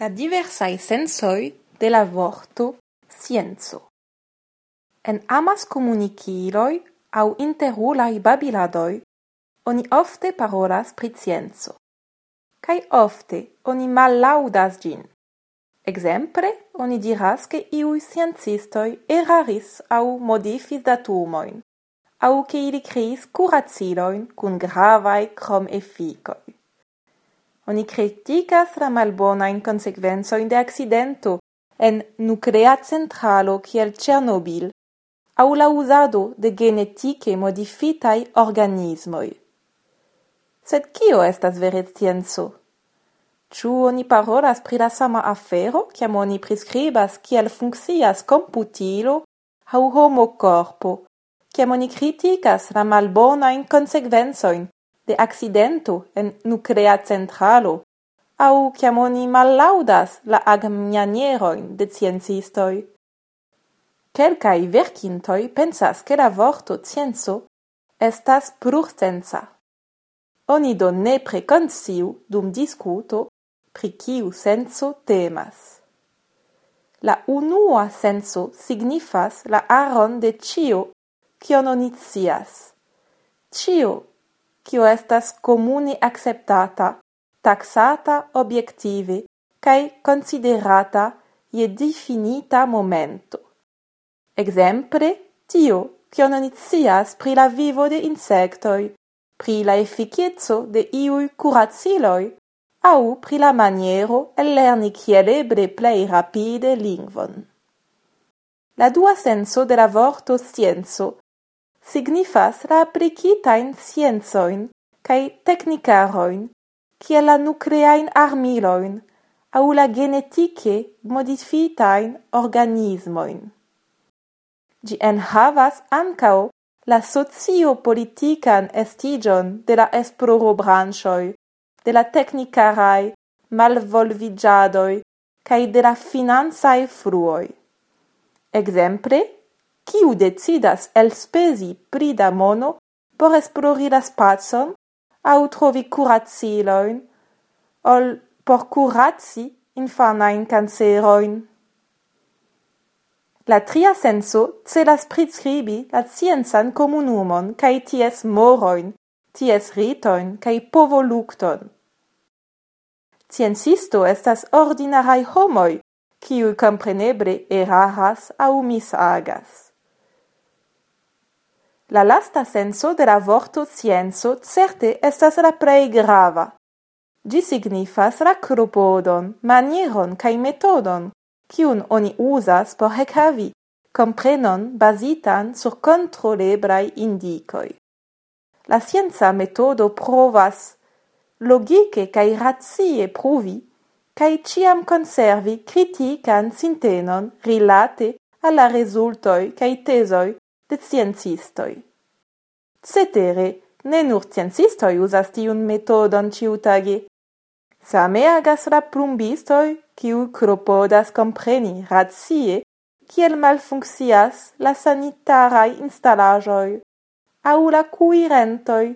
la diversai sensoi de la vorto scienzo. En amas comuniciloi au interulai babiladoi oni ofte parolas pri scienzo, Kai ofte oni mal laudas gin. Exemple, oni diras che iui sciencistoi eraris au modifis datumoin, au che ili cris curaciloin cun gravae crom efficoi oni criticas la consequenza in de accidento en nuclea centralo kiel Chernobyl au la usado de genetike modifitai organismoi. Sed kio estas vere scienzo? Ciu oni parolas pri la sama afero kiam oni prescribas kiel funkcias komputilo homo corpo, kiam oni criticas la malbonajn consequenzoin de accidento en nuclea centralo, au ciam oni mallaudas la agmianieroin de ciencistoi. Quelcai verkintoi pensas che la vorto cienzo estas prursenza. Oni do ne preconsiu dum discuto pri kiu senso temas. La unua senso signifas la aron de cio, cion oni scias. Cio kio estas komune akceptata, taksata objektive kaj konsiderata je difinita momento. Exemple, tio kion oni pri la vivo de insektoj, pri la efikeco de iui curaciloi, au pri la maniero el lerni cielebre plei rapide lingvon. La dua senso de la vorto scienzo signifas la aplikitajn sciencojn kaj teknikarojn, kiel la nukleajn armilojn aŭ la genetike modifitajn organismojn. Ĝi enhavas ankaŭ la sociopolitikan estiĝon de la esplorobranĉoj, de la teknikaraj malvolviĝadoj kaj de la financaj fruoj. Exemple, kiu decidas elspezi pri da mono por esplori la spacon au trovi curaciloin ol por curaci infanain canceroin. La tria senso celas prescribi la scienzan comunumon cae ties moroin, ties ritoin cae povolucton. Ciencisto estas ordinarai homoi, kiu comprenebre eraras au misagas. La lasta senso de la vorto scienzo certe estas la plej grava. Gi signifas la cropodon, manieron kaj metodon, kiun oni uzas por hekavi, comprenon bazitan sur controlebraj indicoi. La scienza metodo provas logike kaj racie pruvi kaj ciam conservi critican sintenon rilate alla resultoi cae tesoi de sciencistoi. Cetere, ne nur sciencistoi usas tiun metodon ciutage. Same agas la plumbistoi, kiu cropodas compreni razie kiel malfunccias la sanitarai installajoi, au la cuirentoi,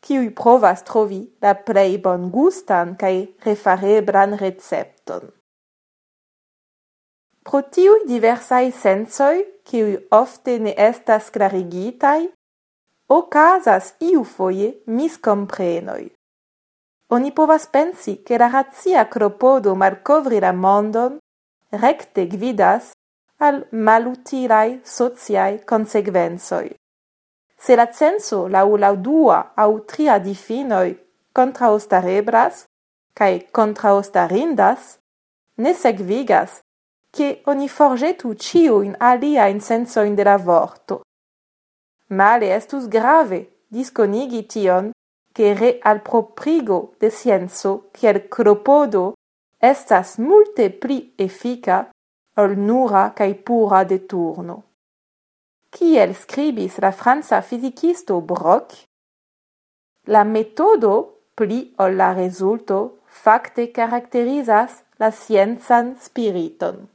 kiui provas trovi la plei bon gustan cae refarebran recepton. Pro tiui diversai sensoi, kiuj ofte ne estas clarigitai, ocasas iu foie miscomprenoi. Oni povas pensi che la razia cropodo malcovri la mondon recte gvidas al malutilai sociai conseguenzoi. Se la censo u la dua au tria difinoi contraostarebras cae contraostarindas, ne segvigas che oni forgetu ciuin aliaen sensoin de la vorto. Male estus grave disconigi tion che re al proprigo de scienzo kiel cropodo estas multe pli effica ol nura cae pura de turno. Ciel scribis la franza fisicisto Brock, la metodo pli ol la resulto facte caracterizas la scienzan spiriton.